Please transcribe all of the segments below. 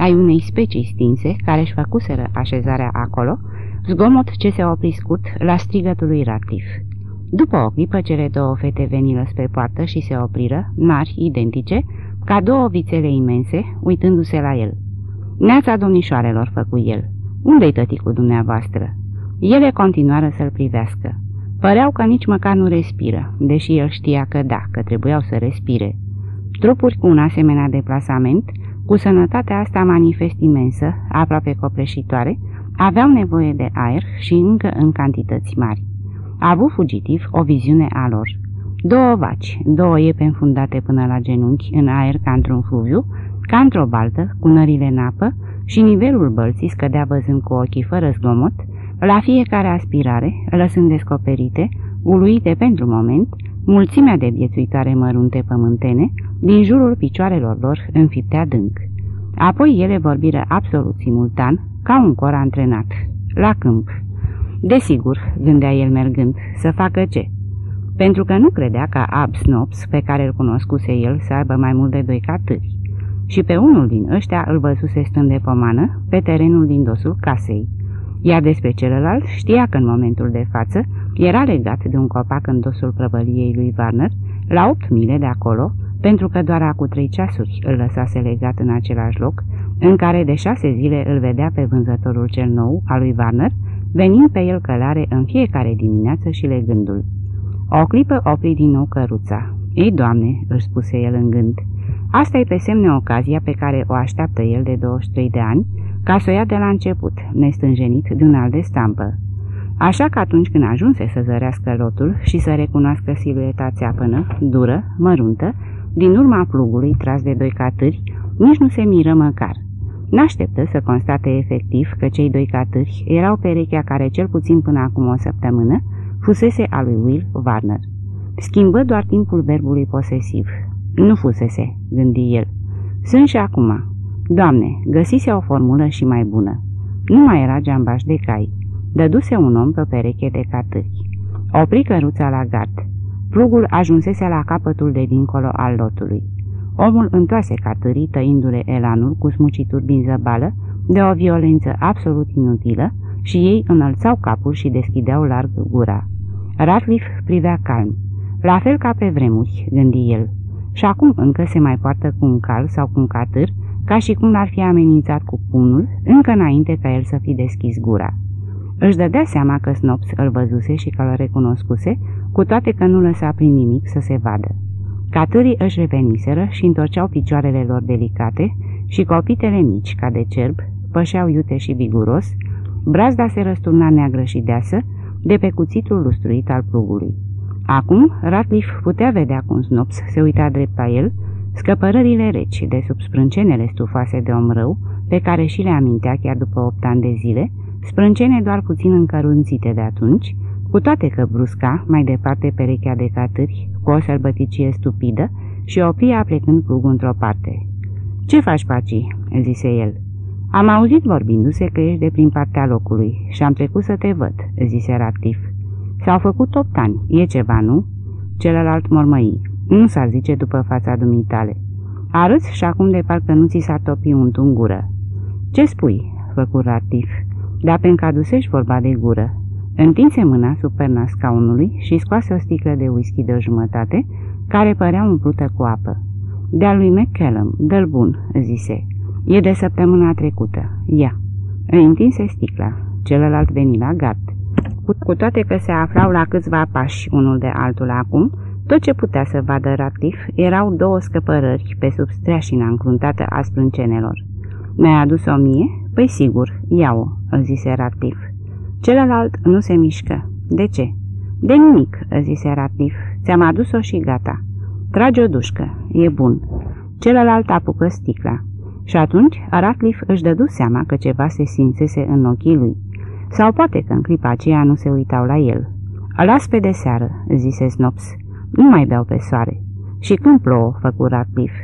ai unei specii stinse care își făcuseră așezarea acolo, zgomot ce se opri scurt la strigătul lui Ratif. După o clipă, cele două fete veniră spre poartă și se opriră, mari, identice, ca două vițele imense, uitându-se la el. Neața domnișoarelor, făcu el. Unde-i tăticul dumneavoastră? Ele continuară să-l privească. Păreau că nici măcar nu respiră, deși el știa că da, că trebuiau să respire. Trupuri cu un asemenea deplasament, cu sănătatea asta manifest imensă, aproape copleșitoare, aveau nevoie de aer și încă în cantități mari. A avut fugitiv o viziune a lor. Două vaci, două iepe înfundate până la genunchi în aer ca într-un fluviu, ca într-o baltă, cu nările în apă, și nivelul bălții scădea văzând cu ochii fără zgomot, la fiecare aspirare, lăsând descoperite, uluite pentru moment, mulțimea de viețuitoare mărunte pământene, din jurul picioarelor lor înfipte adânc. Apoi ele vorbiră absolut simultan, ca un cor antrenat, la câmp. Desigur, gândea el mergând, să facă ce? Pentru că nu credea ca Ab Snops, pe care îl cunoscuse el, să aibă mai mult de doi catâri. Și pe unul din ăștia îl văzuse stând de pomană, pe terenul din dosul casei. Iar despre celălalt știa că în momentul de față era legat de un copac în dosul prăvăliei lui Warner, la opt mile de acolo, pentru că doar acum trei ceasuri îl lăsase legat în același loc, în care de șase zile îl vedea pe vânzătorul cel nou al lui Warner, venind pe el călare în fiecare dimineață și legându-l. O clipă opri din nou căruța. Ei, doamne, își spuse el în gând, asta e pe semne ocazia pe care o așteaptă el de 23 de ani, ca să o ia de la început, nestânjenit de un alt de stampă. Așa că atunci când ajunse să zărească lotul și să recunoască silueta țeapănă, dură, măruntă, din urma plugului tras de doi catâri, nici nu se miră măcar. N-așteptă să constate efectiv că cei doi catâri erau perechea care cel puțin până acum o săptămână fusese a lui Will Warner. Schimbă doar timpul verbului posesiv. Nu fusese, gândi el. Sunt și acum. Doamne, găsise o formulă și mai bună. Nu mai era geambaș de cai. Dăduse un om pe o pereche de catâri. Opri căruța la gard. Plugul ajunsese la capătul de dincolo al lotului. Omul întoase catârii, tăindu-le elanul cu smucituri din zăbală, de o violență absolut inutilă, și ei înălțau capul și deschideau larg gura. Ratliff privea calm, la fel ca pe vremuri, gândi el. Și acum încă se mai poartă cu un cal sau cu un catâr, ca și cum l-ar fi amenințat cu punul, încă înainte ca el să fi deschis gura. Își dădea seama că Snops îl văzuse și că îl recunoscuse, cu toate că nu lăsa prin nimic să se vadă. Catârii își reveniseră și întorceau picioarele lor delicate și copitele mici, ca de cerb, pășeau iute și viguros, brazda se răsturna neagră și deasă de pe cuțitul lustruit al plugului. Acum, Ratliff putea vedea cum Snops se uita drept la el, scăpărările reci de sub sprâncenele stufoase de om rău, pe care și le amintea chiar după opt ani de zile, sprâncene doar puțin încărunțite de atunci, cu toate că brusca, mai departe perechea de catâri, cu o sărbăticie stupidă, și opria plecând plugul într-o parte. Ce faci, Paci?" zise el. Am auzit vorbindu-se că ești de prin partea locului și am trecut să te văd," zise Ratif. S-au făcut opt ani, e ceva, nu?" Celălalt mormăi. Nu s-ar zice după fața dumitale. Arăți și acum de parcă nu ți s-a topi un în gură." Ce spui?" făcu Ratif. Dar pentru că adusești vorba de gură, Întinse mâna sub perna scaunului și scoase o sticlă de whisky de o jumătate, care părea umplută cu apă. De-a lui McCallum, dă bun," zise. E de săptămâna trecută. Ia." Îi întinse sticla. Celălalt veni la gard. Cu toate că se aflau la câțiva pași unul de altul acum, tot ce putea să vadă Ratif erau două scăpărări pe sub streașina încruntată a sprâncenelor. Mi-ai adus o mie? Păi sigur, iau-o, zise Ratif. Celălalt nu se mișcă. De ce? De nimic, zise Ratliff. Ți-am adus-o și gata. Trage o dușcă. E bun. Celălalt apucă sticla. Și atunci Ratliff își dădu seama că ceva se simțese în ochii lui. Sau poate că în clipa aceea nu se uitau la el. Las pe de seară, zise Snops. Nu mai beau pe soare. Și când plouă, făcu Ratliff.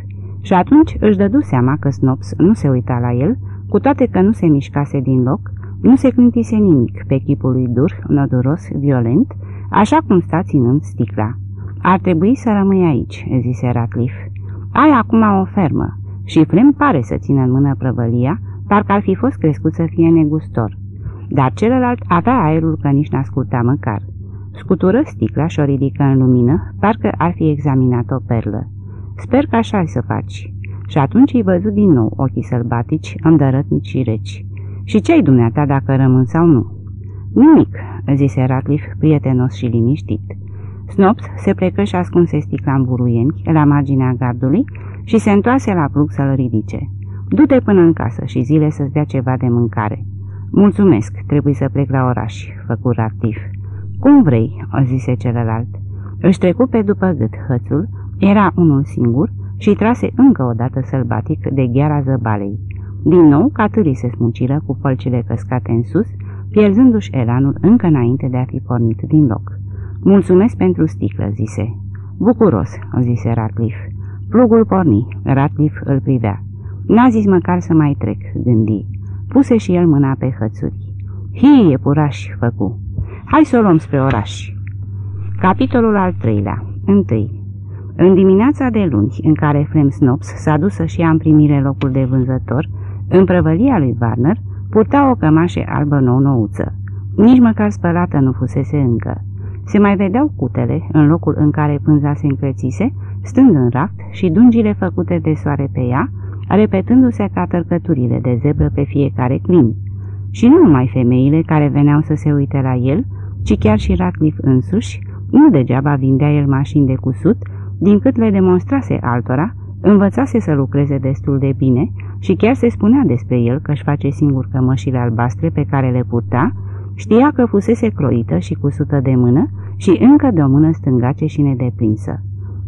Și atunci își dădu seama că Snops nu se uita la el, cu toate că nu se mișcase din loc, nu se cântise nimic pe chipul lui dur, noduros, violent, așa cum sta ținând sticla. Ar trebui să rămâi aici," zise Ratliff. Ai acum o fermă și Flem pare să țină în mână prăvălia, parcă ar fi fost crescut să fie negustor. Dar celălalt avea aerul că nici n-asculta măcar. Scutură sticla și o ridică în lumină, parcă ar fi examinat o perlă. Sper că așa ai să faci. Și atunci îi văzut din nou ochii sălbatici, îndărătnici și reci. Și ce-ai dumneata dacă rămân sau nu? Nimic, zise Ratliff, prietenos și liniștit. Snops se plecă și ascunse sticla în buruieni, la marginea gardului, și se întoarse la plug să-l ridice. Du-te până în casă și zile să-ți dea ceva de mâncare. Mulțumesc, trebuie să plec la oraș, făcu Ratliff. Cum vrei, o zise celălalt. Își trecu pe după gât hățul, era unul singur și trase încă o dată sălbatic de gheara zăbalei. Din nou, catârii se smuciră cu pălcile căscate în sus, pierzându-și elanul încă înainte de a fi pornit din loc. Mulțumesc pentru sticlă, zise. Bucuros, zise Ratliff. Plugul porni, Ratliff îl privea. N-a zis măcar să mai trec, gândi. Puse și el mâna pe hățuri. Hii, e puraș, făcu. Hai să o luăm spre oraș. Capitolul al treilea. Întâi. În dimineața de luni, în care Flem Snops s-a dus să-și ia în primire locul de vânzător, în prăvălia lui Warner, purta o cămașă albă nou-nouță. Nici măcar spălată nu fusese încă. Se mai vedeau cutele, în locul în care pânza se încrețise, stând în raft și dungile făcute de soare pe ea, repetându-se ca tărcăturile de zebră pe fiecare clin. Și nu numai femeile care veneau să se uite la el, ci chiar și Ratliff însuși, nu degeaba vindea el mașini de cusut, din cât le demonstrase altora, învățase să lucreze destul de bine și chiar se spunea despre el că își face singur cămășile albastre pe care le purta, știa că fusese croită și cusută de mână și încă de o mână stângace și nedeprinsă.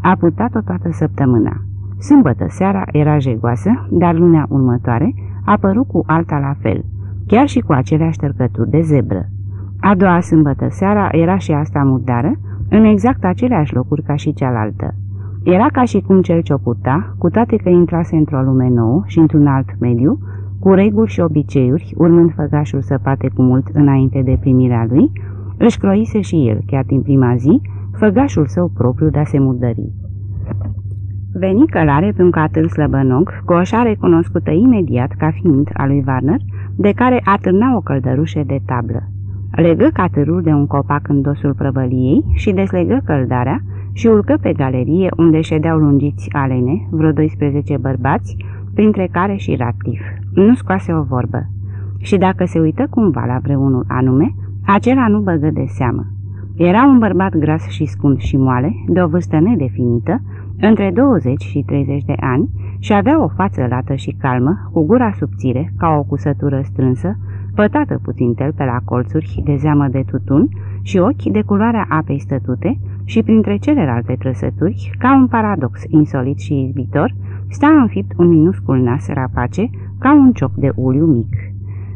A purtat-o toată săptămâna. Sâmbătă seara era jegoasă, dar lunea următoare a apărut cu alta la fel, chiar și cu aceleași tărcături de zebră. A doua sâmbătă seara era și asta murdară, în exact aceleași locuri ca și cealaltă. Era ca și cum cel ce o purta, cu toate că intrase într-o lume nouă și într-un alt mediu, cu reguli și obiceiuri, urmând făgașul săpate cu mult înainte de primirea lui, își croise și el, chiar din prima zi, făgașul său propriu de a se murdări. Veni călare pe un catâl slăbănog, cu o șare cunoscută imediat ca fiind a lui Warner, de care atârna o căldărușe de tablă. Legă catârul de un copac în dosul prăvăliei și deslegă căldarea și urcă pe galerie unde ședeau lungiți alene, vreo 12 bărbați, printre care și Ratif. Nu scoase o vorbă. Și dacă se uită cumva la vreunul anume, acela nu băgă de seamă. Era un bărbat gras și scund și moale, de o vârstă nedefinită, între 20 și 30 de ani, și avea o față lată și calmă, cu gura subțire, ca o cusătură strânsă, pătată puțin tel pe la colțuri de zeamă de tutun și ochi de culoarea apei stătute și printre celelalte trăsături, ca un paradox insolit și izbitor, sta înfipt un minuscul nas rapace ca un cioc de uliu mic.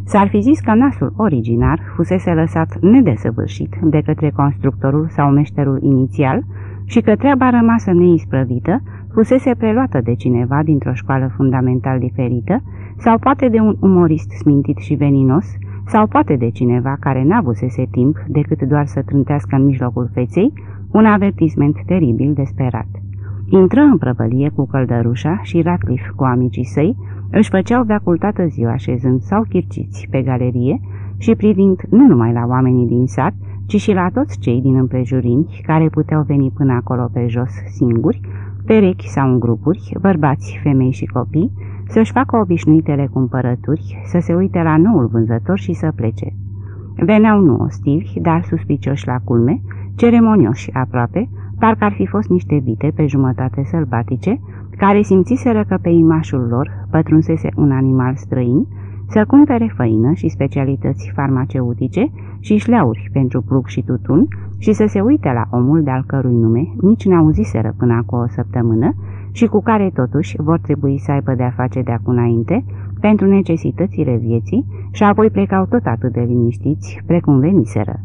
S-ar fi zis că nasul originar fusese lăsat nedesăvârșit de către constructorul sau meșterul inițial și că treaba rămasă neisprăvită fusese preluată de cineva dintr-o școală fundamental diferită sau poate de un umorist smintit și veninos, sau poate de cineva care n-avusese timp decât doar să trântească în mijlocul feței un avertisment teribil desperat. Intră în prăvălie cu căldărușa și Ratliff cu amicii săi își făceau veacul toată ziua șezând sau chirciți pe galerie și privind nu numai la oamenii din sat, ci și la toți cei din împrejurini care puteau veni până acolo pe jos singuri, perechi sau în grupuri, bărbați, femei și copii, să-și facă obișnuitele cumpărături, să se uite la noul vânzător și să plece. Veneau nu ostivi, dar suspicioși la culme, ceremonioși aproape, parcă ar fi fost niște vite pe jumătate sălbatice, care simțiseră că pe imașul lor pătrunsese un animal străin, să cumpere făină și specialități farmaceutice și șleauri pentru plug și tutun și să se uite la omul de-al cărui nume nici n-auziseră până acum o săptămână și cu care totuși vor trebui să aibă de-a face de acum înainte pentru necesitățile vieții și apoi plecau tot atât de liniștiți precum veniseră.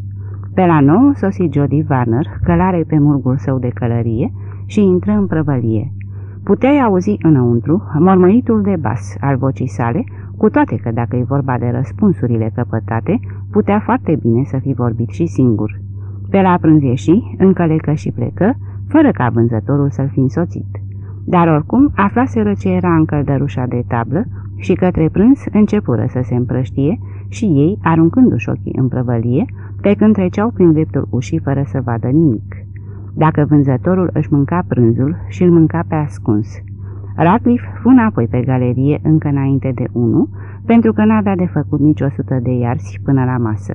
Pe la nou sosi Jody Warner, călare pe murgul său de călărie și intră în prăvălie. Puteai auzi înăuntru mormăitul de bas al vocii sale, cu toate că dacă e vorba de răspunsurile căpătate, putea foarte bine să fi vorbit și singur. Pe la prânz ieși, încălecă și plecă, fără ca vânzătorul să-l fi însoțit. Dar oricum aflaseră ce era în căldărușa de tablă și către prânz începură să se împrăștie și ei, aruncându-și ochii în prăvălie, pe când treceau prin dreptul ușii fără să vadă nimic. Dacă vânzătorul își mânca prânzul și îl mânca pe ascuns. Ratcliffe fu înapoi pe galerie încă înainte de unu, pentru că n-avea de făcut nici o sută de iarzi până la masă.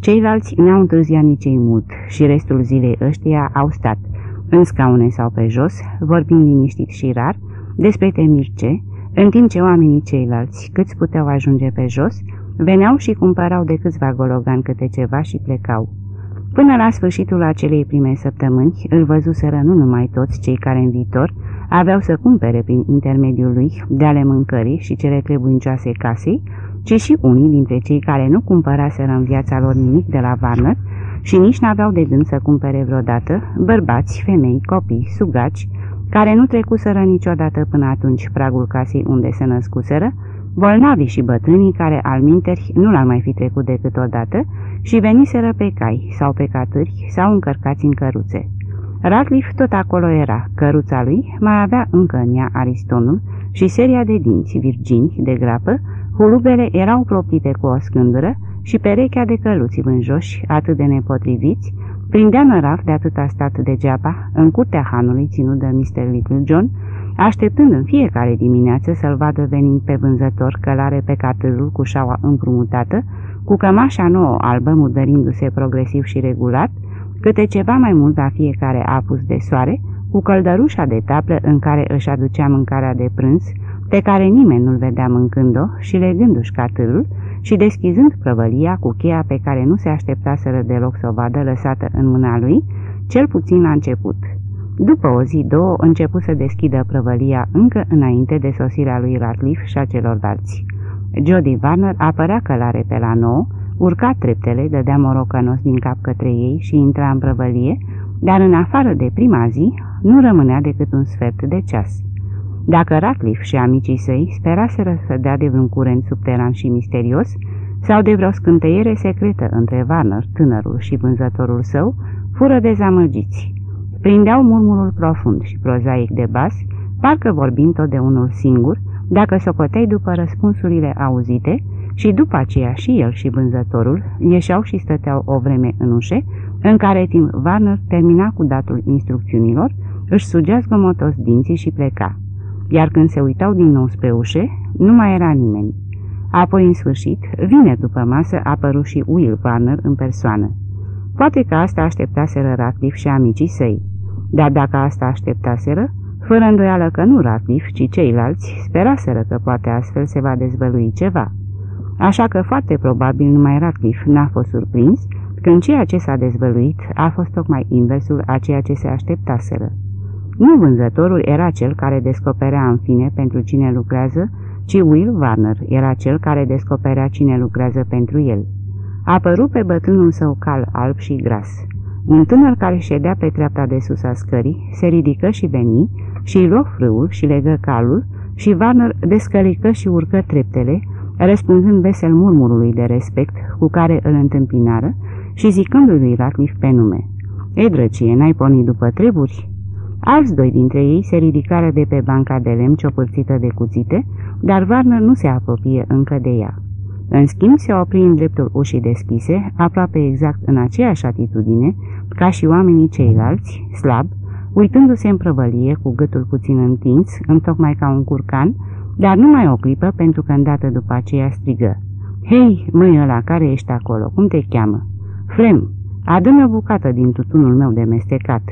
Ceilalți n-au întârziat nici ei mult și restul zilei ăștia au stat, în scaune sau pe jos, vorbind liniștit și rar, despre temirce, în timp ce oamenii ceilalți, câți puteau ajunge pe jos, veneau și cumpărau de câțiva gologan câte ceva și plecau. Până la sfârșitul acelei prime săptămâni, îl văzuseră nu numai toți cei care în viitor aveau să cumpere prin intermediul lui de ale mâncării și cele trebuincioase casei, ci și unii dintre cei care nu cumpăraseră în viața lor nimic de la Warner și nici n-aveau de gând să cumpere vreodată, bărbați, femei, copii, sugaci, care nu trecuseră niciodată până atunci pragul casei unde se născuseră, bolnavii și bătrânii care al minteri nu l-ar mai fi trecut decât odată și veniseră pe cai sau pe catâri sau încărcați în căruțe. Radcliffe tot acolo era, căruța lui mai avea încă în ea aristonul și seria de dinți virgini de grapă, hulubele erau propite cu o scândură și perechea de căluți vânjoși, atât de nepotriviți, prindea nărav de atâta stat degeaba în curtea hanului ținut de Mr. Little John, așteptând în fiecare dimineață să-l vadă venind pe vânzător călare pe catârul cu șaua împrumutată, cu cămașa nouă albă murdărindu-se progresiv și regulat, câte ceva mai mult la fiecare apus de soare, cu căldărușa de taplă în care își aducea mâncarea de prânz, pe care nimeni nu-l vedea mâncând-o și legându-și catârul și deschizând prăvălia cu cheia pe care nu se așteptaseră deloc să o vadă lăsată în mâna lui, cel puțin la început. După o zi, două, început să deschidă prăvălia încă înainte de sosirea lui Ratliff și a celorlalți. Jody Warner apărea călare pe la nouă, urca treptele, dădea morocănos din cap către ei și intra în prăvălie, dar în afară de prima zi nu rămânea decât un sfert de ceas. Dacă Ratliff și amicii săi speraseră să dea de vreun curent subteran și misterios, sau de vreo scânteiere secretă între Warner, tânărul și vânzătorul său, fură dezamăgiți. Prindeau murmurul profund și prozaic de bas, parcă vorbind tot de unul singur, dacă socoteai după răspunsurile auzite, și după aceea și el și vânzătorul ieșeau și stăteau o vreme în ușe, în care timp Warner termina cu datul instrucțiunilor, își sugea zgomotos dinții și pleca. Iar când se uitau din nou spre ușe, nu mai era nimeni. Apoi, în sfârșit, vine după masă apăru și Will Warner în persoană. Poate că asta așteptaseră Ratliff și amicii săi, dar dacă asta așteptaseră, fără îndoială că nu Ratliff, ci ceilalți, speraseră că poate astfel se va dezvălui ceva. Așa că foarte probabil numai Ratliff n-a fost surprins când ceea ce s-a dezvăluit a fost tocmai inversul a ceea ce se așteptaseră. Nu vânzătorul era cel care descoperea în fine pentru cine lucrează, ci Will Warner era cel care descoperea cine lucrează pentru el. A apărut pe bătrânul său cal alb și gras. Un tânăr care ședea pe treapta de sus a scării se ridică și veni și îi luă frâul și legă calul și Warner descălică și urcă treptele, răspunzând vesel murmurului de respect cu care îl întâmpinară și zicându-i lui Ratliff pe nume. Ei, drăcie, n-ai pornit după treburi?" Alți doi dintre ei se ridicară de pe banca de lemn ciopârțită de cuțite, dar Warner nu se apropie încă de ea. În schimb, se opri în dreptul ușii deschise, aproape exact în aceeași atitudine, ca și oamenii ceilalți, slab, uitându-se în prăvălie cu gâtul puțin întins, întocmai ca un curcan, dar numai o clipă pentru că îndată după aceea strigă. Hei, măi ăla, care ești acolo? Cum te cheamă?" Flem, adă-mi o bucată din tutunul meu de mestecat."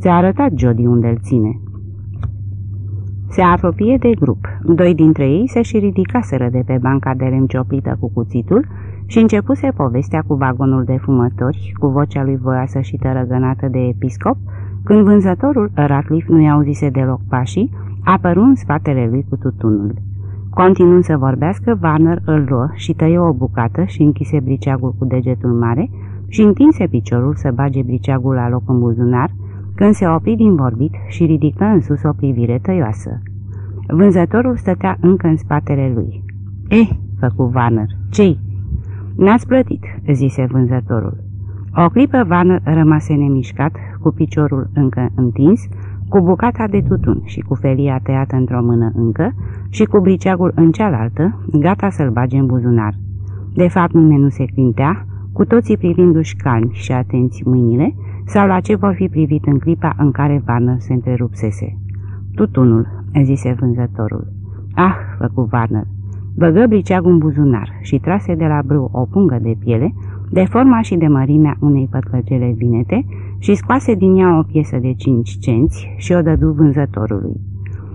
Ți-a arătat Jody unde îl ține." Se apropie de grup. Doi dintre ei se și ridicaseră de pe banca de lemn cioplită cu cuțitul și începuse povestea cu vagonul de fumători, cu vocea lui voioasă și tărăgănată de episcop, când vânzătorul, Ratliff, nu-i auzise deloc pașii, apăru în spatele lui cu tutunul. Continuând să vorbească, Warner îl luă și tăie o bucată și închise briceagul cu degetul mare și întinse piciorul să bage briceagul la loc în buzunar, când se opri din vorbit și ridică în sus o privire tăioasă. Vânzătorul stătea încă în spatele lui. Eh, făcu Warner, ce N-ați plătit, zise vânzătorul. O clipă Warner rămase nemișcat, cu piciorul încă întins, cu bucata de tutun și cu felia tăiată într-o mână încă și cu briceagul în cealaltă, gata să-l bage în buzunar. De fapt, nimeni nu se clintea, cu toții privindu-și calmi și atenți mâinile, sau la ce vor fi privit în clipa în care Varnă se întrerupsese. Tutunul, zise vânzătorul. Ah, făcu Varnă, băgă briceagul în buzunar și trase de la brâu o pungă de piele, de forma și de mărimea unei pătlăgele vinete și scoase din ea o piesă de cinci cenți și o dădu vânzătorului.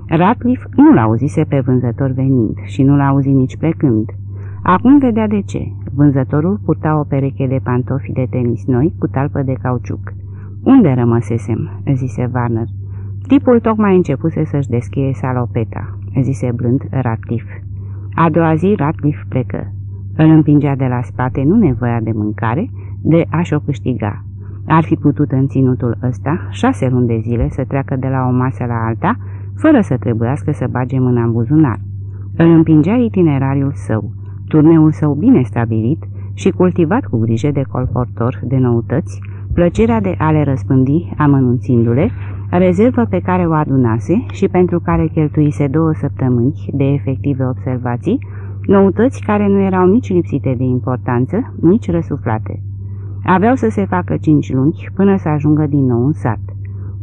Ratliff nu l-auzise pe vânzător venind și nu l-auzi nici plecând. Acum vedea de ce. Vânzătorul purta o pereche de pantofi de tenis noi cu talpă de cauciuc. Unde rămăsesem?" zise Warner. Tipul tocmai începuse să-și deschie salopeta," zise blând Ratliff. A doua zi Ratliff plecă. Îl împingea de la spate nu nevoia de mâncare, de a-și o câștiga. Ar fi putut în ținutul ăsta șase luni de zile să treacă de la o masă la alta, fără să trebuiască să bage mâna în buzunar. Îl împingea itinerariul său, turneul său bine stabilit și cultivat cu grijă de colportor de noutăți, plăcerea de a le răspândi amănunțindu-le, rezervă pe care o adunase și pentru care cheltuise două săptămâni de efective observații, noutăți care nu erau nici lipsite de importanță, nici răsuflate. Aveau să se facă cinci luni până să ajungă din nou în sat.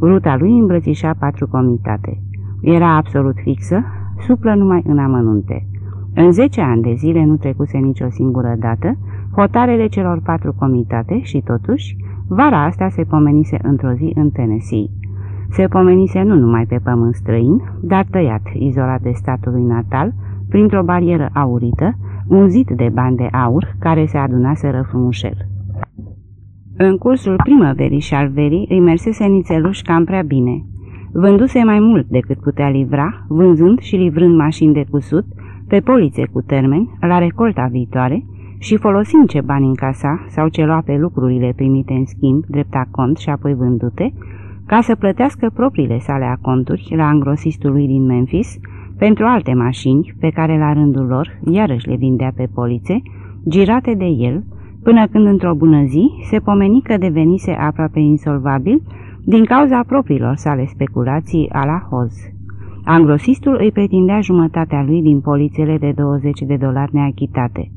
Ruta lui îmbrățișa patru comitate. Era absolut fixă, suplă numai în amănunte. În zece ani de zile nu trecuse nicio singură dată hotarele celor patru comitate și totuși, vara asta se pomenise într-o zi în Tennessee. Se pomenise nu numai pe pământ străin, dar tăiat, izolat de statului natal, printr-o barieră aurită, un zid de bani de aur care se adunaseră frumușel. În cursul primăverii și al verii îi mersese nițeluș cam prea bine. Vânduse mai mult decât putea livra, vânzând și livrând mașini de cusut, pe polițe cu termen, la recolta viitoare și folosind ce bani încasa sau ce lua pe lucrurile primite în schimb, drept cont și apoi vândute, ca să plătească propriile sale aconturi la angrosistul lui din Memphis pentru alte mașini pe care la rândul lor iarăși le vindea pe polițe, girate de el, până când într-o bună zi se pomeni că devenise aproape insolvabil din cauza propriilor sale speculații a la hoz. Angrosistul îi pretindea jumătatea lui din polițele de 20 de dolari neachitate.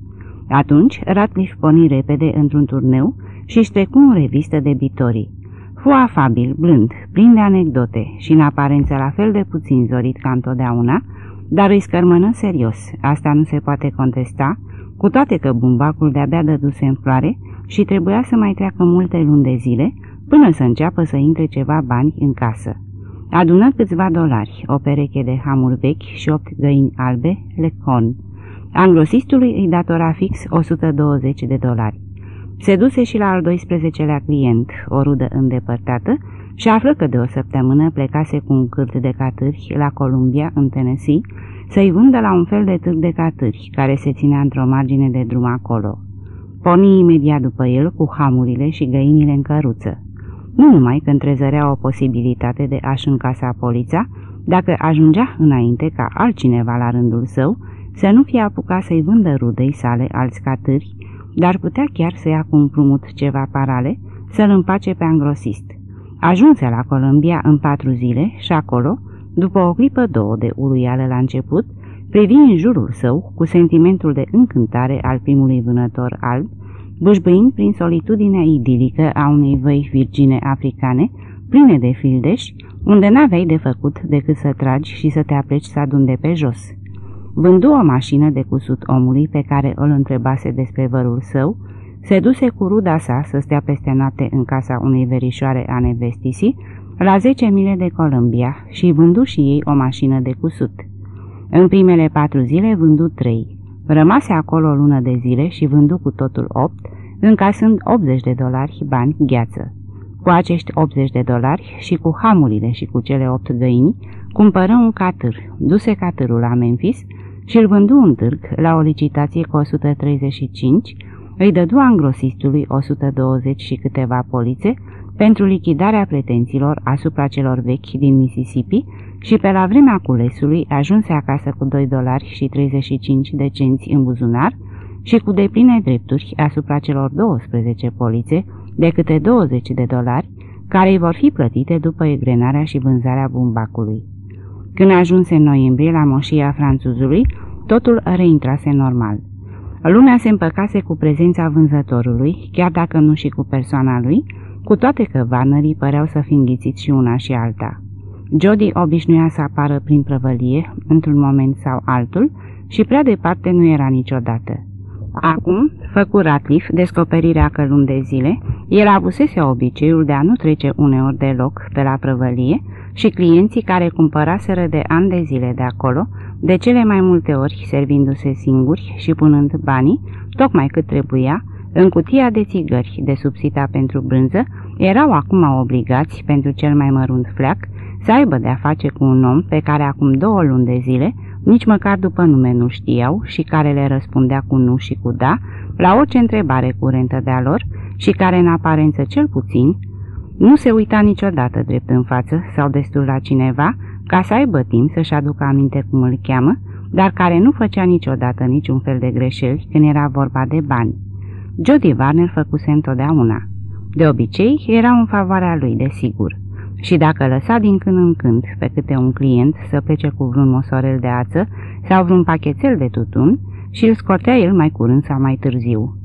Atunci, Ratliff poni repede într-un turneu și își trecu în revistă debitorii. Fu afabil, blând, plin de anecdote și în aparență la fel de puțin zorit ca întotdeauna, dar îi scărmănă serios, asta nu se poate contesta, cu toate că bumbacul de-abia dăduse în floare și trebuia să mai treacă multe luni de zile până să înceapă să intre ceva bani în casă. Adună câțiva dolari, o pereche de hamuri vechi și opt găini albe, lecon. Anglosistului îi datora fix 120 de dolari. Se duse și la al 12-lea client, o rudă îndepărtată, și află că de o săptămână plecase cu un cârt de catâri la Columbia, în Tennessee, să-i vândă la un fel de târg de catâri, care se ținea într-o margine de drum acolo. Porni imediat după el cu hamurile și găinile în căruță. Nu numai că întrezărea o posibilitate de a-și încasa polița, dacă ajungea înainte ca altcineva la rândul său să nu fie apucat să-i vândă rudei sale alți catâri, dar putea chiar să ia cu împrumut ceva parale, să-l împace pe angrosist. Ajunse la Columbia în patru zile și acolo, după o clipă două de uluială la început, privi în jurul său cu sentimentul de încântare al primului vânător alb, bâșbâind prin solitudinea idilică a unei văi virgine africane, pline de fildeși, unde n-aveai de făcut decât să tragi și să te apleci să adun de pe jos. Vându o mașină de cusut omului pe care îl întrebase despre vărul său, se duse cu ruda sa să stea peste noapte în casa unei verișoare a nevestisii, la 10 mile de Columbia și vându și ei o mașină de cusut. În primele patru zile vându trei. Rămase acolo o lună de zile și vându cu totul opt, încasând 80 de dolari bani gheață. Cu acești 80 de dolari și cu hamurile și cu cele opt găini, cumpără un catâr, duse catârul la Memphis și îl vându un târg la o licitație cu 135, îi dădu angrosistului 120 și câteva polițe pentru lichidarea pretențiilor asupra celor vechi din Mississippi și pe la vremea culesului ajunse acasă cu 2 dolari și 35 de cenți în buzunar și cu depline drepturi asupra celor 12 polițe de câte 20 de dolari care îi vor fi plătite după egrenarea și vânzarea bumbacului. Când ajunse în noiembrie la moșia franțuzului, totul reintrase normal. Lumea se împăcase cu prezența vânzătorului, chiar dacă nu și cu persoana lui, cu toate că vanării păreau să fi înghițit și una și alta. Jody obișnuia să apară prin prăvălie, într-un moment sau altul, și prea departe nu era niciodată. Acum, făcu Ratliff descoperirea că luni de zile, el avusese obiceiul de a nu trece uneori deloc pe la prăvălie și clienții care cumpăraseră de ani de zile de acolo, de cele mai multe ori servindu-se singuri și punând banii, tocmai cât trebuia, în cutia de țigări de subsita pentru brânză, erau acum obligați, pentru cel mai mărunt fleac, să aibă de-a face cu un om pe care acum două luni de zile, nici măcar după nume nu știau și care le răspundea cu nu și cu da la orice întrebare curentă de-a lor și care, în aparență cel puțin, nu se uita niciodată drept în față sau destul la cineva ca să aibă timp să-și aducă aminte cum îl cheamă, dar care nu făcea niciodată niciun fel de greșeli când era vorba de bani. Jody Warner făcuse întotdeauna. De obicei, era în favoarea lui, desigur. Și dacă lăsa din când în când pe câte un client să plece cu vreun mosorel de ață sau vreun pachetel de tutun și îl scotea el mai curând sau mai târziu.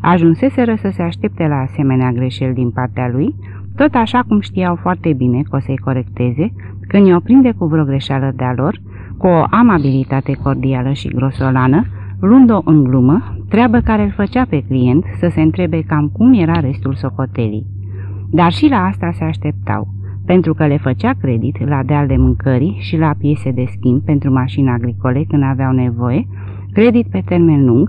Ajunseseră să se aștepte la asemenea greșeli din partea lui, tot așa cum știau foarte bine că o să-i corecteze când i-o prinde cu vreo greșeală de-a lor, cu o amabilitate cordială și grosolană, luând-o în glumă, treabă care îl făcea pe client să se întrebe cam cum era restul socotelii. Dar și la asta se așteptau, pentru că le făcea credit la deal de mâncării și la piese de schimb pentru mașini agricole când aveau nevoie, credit pe termen lung,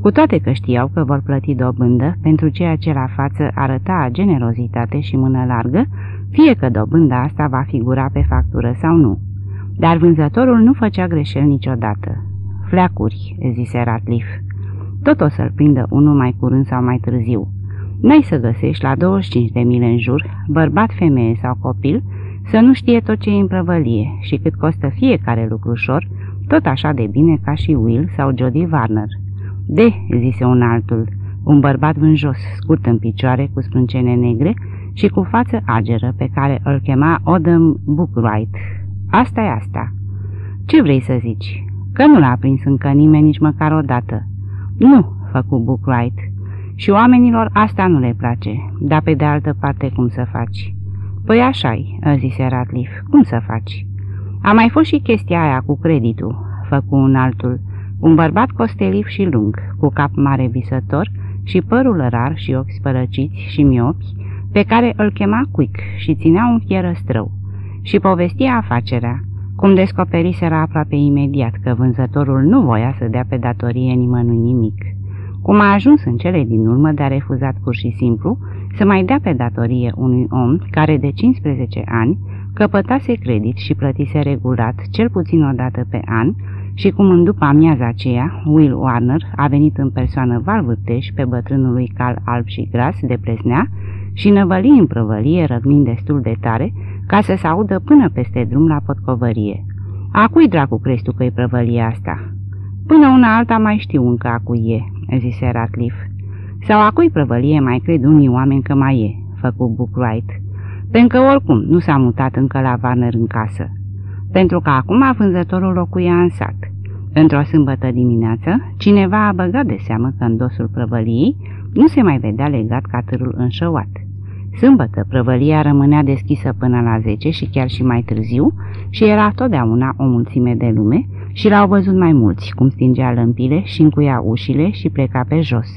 cu toate că știau că vor plăti dobândă pentru ceea ce la față arăta generozitate și mână largă, fie că dobânda asta va figura pe factură sau nu. Dar vânzătorul nu făcea greșeli niciodată. Fleacuri, zise Ratliff. Tot o să-l prindă unul mai curând sau mai târziu. N-ai să găsești la 25 de mile în jur, bărbat, femeie sau copil, să nu știe tot ce e în prăvălie și cât costă fiecare lucrușor, tot așa de bine ca și Will sau Jody Warner. De, zise un altul, un bărbat vânjos, scurt în picioare, cu sprâncene negre și cu față ageră, pe care îl chema Odom Bookwright. asta e asta. Ce vrei să zici? Că nu l-a prins încă nimeni nici măcar o dată. Nu, făcu Bookwright. Și oamenilor asta nu le place, dar pe de altă parte cum să faci? Păi așa-i, zise Ratliff, cum să faci? A mai fost și chestia aia cu creditul, făcu un altul, un bărbat costeliv și lung, cu cap mare visător și părul rar și ochi spărăciți și miopi, pe care îl chema Quick și ținea un fierăstrău. Și povestia afacerea, cum descoperiseră aproape imediat că vânzătorul nu voia să dea pe datorie nimănui nimic. Cum a ajuns în cele din urmă de a refuzat pur și simplu să mai dea pe datorie unui om care de 15 ani căpătase credit și plătise regulat cel puțin o dată pe an și cum în după amiaza aceea, Will Warner a venit în persoană valvârteș pe bătrânul lui cal alb și gras de presnea și năvăli în prăvălie răgnind destul de tare ca să se audă până peste drum la potcovărie. A cui dracu crezi tu că-i prăvălia asta? Până una alta mai știu încă a cui e, zise Ratliff. Sau a cui prăvălie mai cred unii oameni că mai e, făcu Bookwright. Pentru că oricum nu s-a mutat încă la Warner în casă. Pentru că acum vânzătorul locuia în sat. Într-o sâmbătă dimineață, cineva a băgat de seamă că în dosul prăvăliei nu se mai vedea legat catârul înșăuat. Sâmbătă, prăvălia rămânea deschisă până la 10 și chiar și mai târziu și era totdeauna o mulțime de lume și l-au văzut mai mulți, cum stingea lămpile și încuia ușile și pleca pe jos.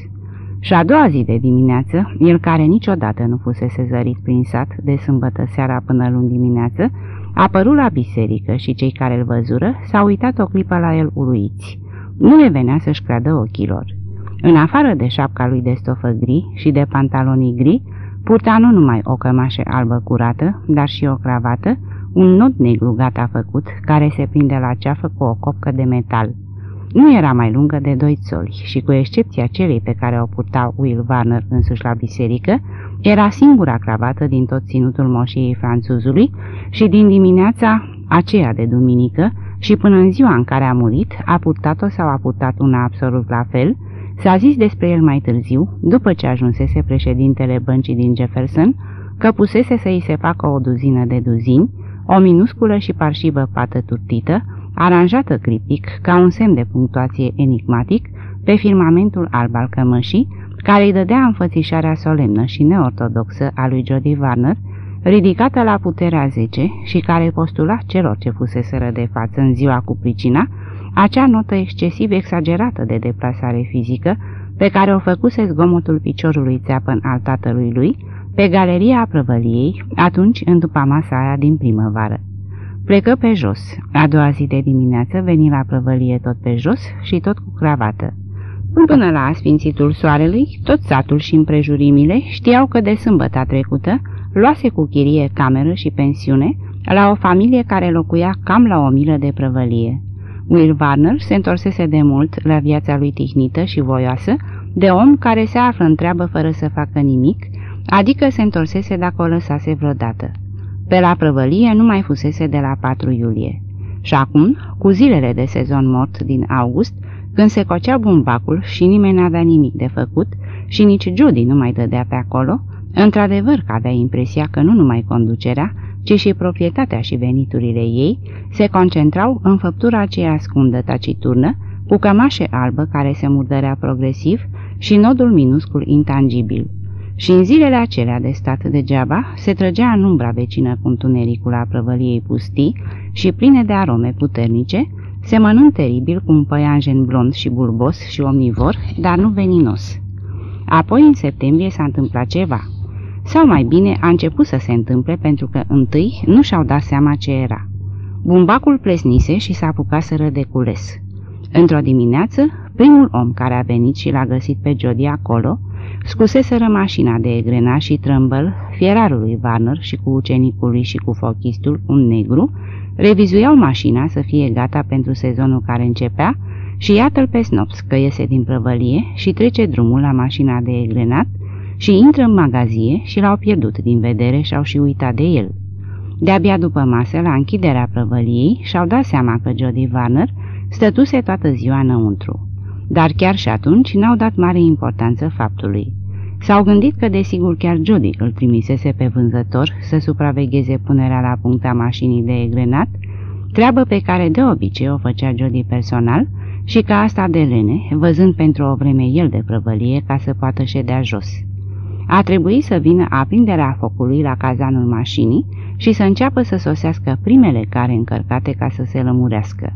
Și a doua zi de dimineață, el care niciodată nu fusese zărit prin sat de sâmbătă seara până luni dimineață, a apărut la biserică și cei care îl văzură s-au uitat o clipă la el uluiți. Nu le venea să-și creadă ochilor. În afară de șapca lui de stofă gri și de pantalonii gri, purta nu numai o cămașă albă curată, dar și o cravată, un nod negru gata făcut, care se prinde la ceafă cu o copcă de metal. Nu era mai lungă de doi țoli și cu excepția celei pe care o purta Will Warner însuși la biserică, era singura cravată din tot ținutul moșiei franțuzului și din dimineața aceea de duminică și până în ziua în care a murit, a purtat-o sau a purtat una absolut la fel, s-a zis despre el mai târziu, după ce ajunsese președintele băncii din Jefferson, că pusese să îi se facă o duzină de duzini, o minusculă și parșivă pată turtită, aranjată criptic ca un semn de punctuație enigmatic pe firmamentul alb al cămășii, care îi dădea înfățișarea solemnă și neortodoxă a lui Jody Warner, ridicată la puterea 10 și care postula celor ce fuseseră de față în ziua cu pricina, acea notă excesiv exagerată de deplasare fizică pe care o făcuse zgomotul piciorului țeapăn al tatălui lui, pe galeria prăvăliei, atunci în după masa aia din primăvară. Plecă pe jos. A doua zi de dimineață veni la prăvălie tot pe jos și tot cu cravată. Până la sfințitul soarelui, tot satul și împrejurimile știau că de sâmbătă trecută luase cu chirie cameră și pensiune la o familie care locuia cam la o milă de prăvălie. Will Warner se întorsese de mult la viața lui tihnită și voioasă, de om care se află în treabă fără să facă nimic, adică se întorsese dacă o lăsase vreodată. Pe la prăvălie nu mai fusese de la 4 iulie. Și acum, cu zilele de sezon mort din august, când se cocea bumbacul și nimeni n-avea nimic de făcut și nici Judy nu mai dădea pe acolo, într-adevăr că avea impresia că nu numai conducerea, ci și proprietatea și veniturile ei se concentrau în făptura aceea ascundă taciturnă, cu cămașe albă care se murdărea progresiv și nodul minuscul intangibil. Și în zilele acelea de stat degeaba se trăgea în umbra vecină cu întunericul a prăvăliei pustii și pline de arome puternice, semănând teribil cu un păianjen blond și bulbos și omnivor, dar nu veninos. Apoi, în septembrie, s-a întâmplat ceva. Sau mai bine, a început să se întâmple pentru că întâi nu și-au dat seama ce era. Bumbacul plesnise și s-a apucat să râde cules. Într-o dimineață, primul om care a venit și l-a găsit pe Jody acolo, scuseseră mașina de egrena și trâmbăl fierarului Warner și cu ucenicului și cu fochistul, un negru, revizuiau mașina să fie gata pentru sezonul care începea și iată-l pe Snops că iese din prăvălie și trece drumul la mașina de egrenat și intră în magazie și l-au pierdut din vedere și au și uitat de el. De-abia după masă, la închiderea prăvăliei, și-au dat seama că Jody Warner stătuse toată ziua înăuntru. Dar chiar și atunci n-au dat mare importanță faptului. S-au gândit că desigur chiar Jody îl trimisese pe vânzător să supravegheze punerea la punct a mașinii de egrenat, treabă pe care de obicei o făcea Jody personal și ca asta de lene, văzând pentru o vreme el de prăvălie ca să poată ședea jos. A trebuit să vină aprinderea focului la cazanul mașinii și să înceapă să sosească primele care încărcate ca să se lămurească.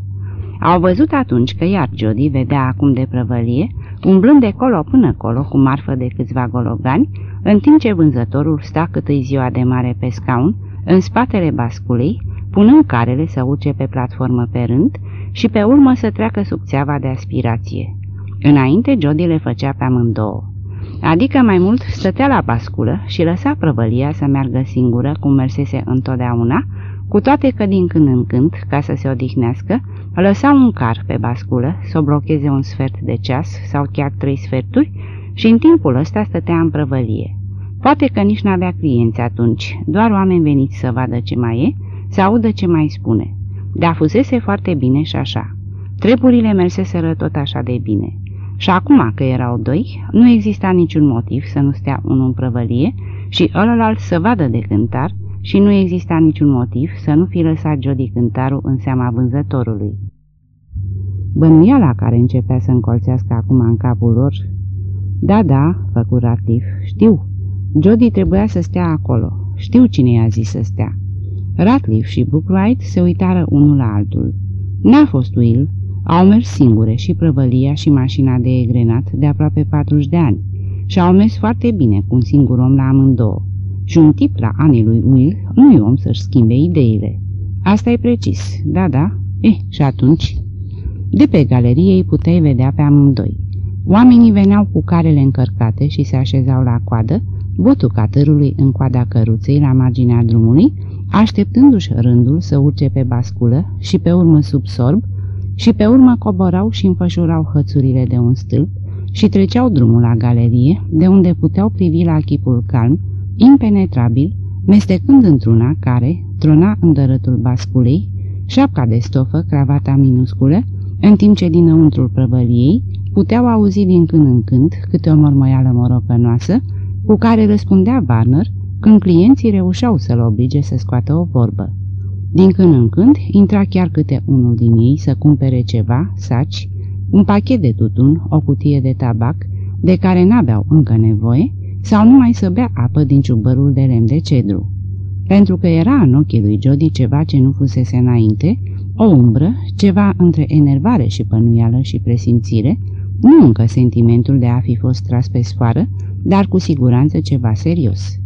Au văzut atunci că iar Jody vedea acum de prăvălie, umblând de colo până colo cu marfă de câțiva gologani, în timp ce vânzătorul sta cât îi ziua de mare pe scaun, în spatele basculei, punând carele să urce pe platformă pe rând și pe urmă să treacă sub țeava de aspirație. Înainte, Jody le făcea pe amândouă. Adică mai mult stătea la basculă și lăsa prăvălia să meargă singură cum mersese întotdeauna, cu toate că din când în când, ca să se odihnească, lăsa un car pe basculă să o blocheze un sfert de ceas sau chiar trei sferturi și în timpul ăsta stătea în prăvălie. Poate că nici n-avea clienți atunci, doar oameni veniți să vadă ce mai e, să audă ce mai spune. Dar fusese foarte bine și așa. Treburile merseseră tot așa de bine. Și acum că erau doi, nu exista niciun motiv să nu stea unul în prăvălie și ălălalt să vadă de cântar și nu exista niciun motiv să nu fi lăsat Jody cântarul în seama vânzătorului. Bănuiala care începea să încolțească acum în capul lor, Da, da, făcu Ratif, știu, Jody trebuia să stea acolo, știu cine i-a zis să stea. Ratliff și Bookwright se uitară unul la altul. N-a fost Will, au mers singure și prăvălia și mașina de egrenat de aproape 40 de ani și au mers foarte bine cu un singur om la amândouă. Și un tip la anii lui Will nu e om să-și schimbe ideile. Asta e precis, da, da. Eh, și atunci? De pe galerie îi puteai vedea pe amândoi. Oamenii veneau cu carele încărcate și se așezau la coadă, botul catărului în coada căruței la marginea drumului, așteptându-și rândul să urce pe basculă și pe urmă sub sorb, și pe urmă coborau și înfășurau hățurile de un stâlp și treceau drumul la galerie, de unde puteau privi la chipul calm, impenetrabil, mestecând într-una care trona în dărătul basculei, șapca de stofă, cravata minusculă, în timp ce dinăuntrul prăvăliei puteau auzi din când în când câte o mormăială morocănoasă, cu care răspundea Warner, când clienții reușeau să-l oblige să scoată o vorbă. Din când în când intra chiar câte unul din ei să cumpere ceva, saci, un pachet de tutun, o cutie de tabac, de care n-aveau încă nevoie, sau numai să bea apă din ciubărul de lemn de cedru. Pentru că era în ochii lui Jody ceva ce nu fusese înainte, o umbră, ceva între enervare și pănuială și presimțire, nu încă sentimentul de a fi fost tras pe sfoară, dar cu siguranță ceva serios.